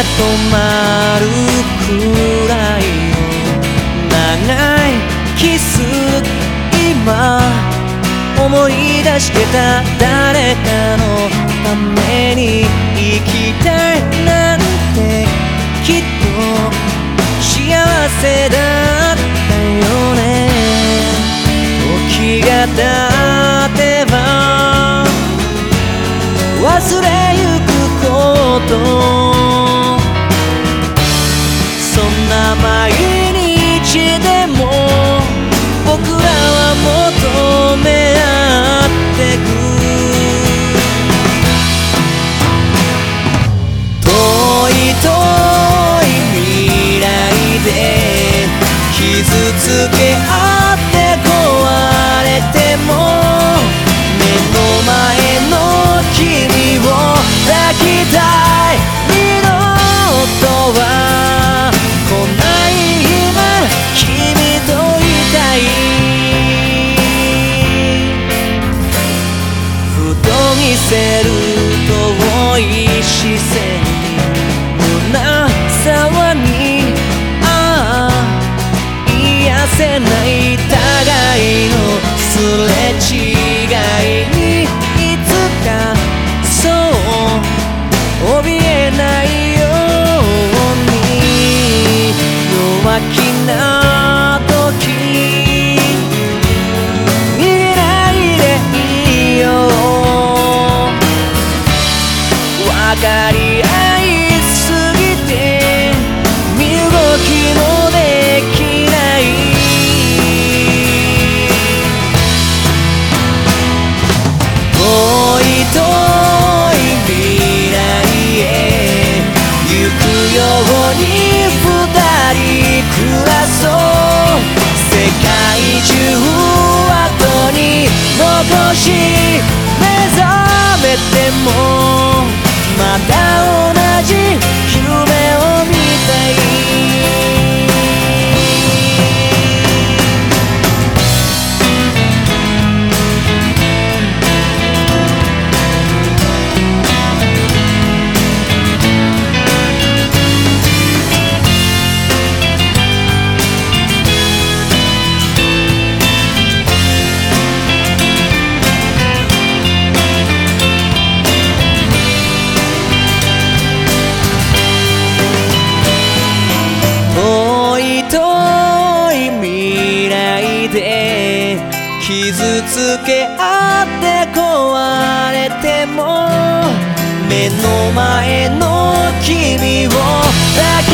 止まるくらいの長いキス今思い出してた誰かのために生きたいなんてきっとんな遠い視線胸騒ぎああ癒せない互いのすれ違いにいつかり合いすぎて身動きもできない遠い遠い未来へ行くように二人暮らそう世界中後に残し目覚めてもまた傷つけ合って壊れても目の前の君を抱き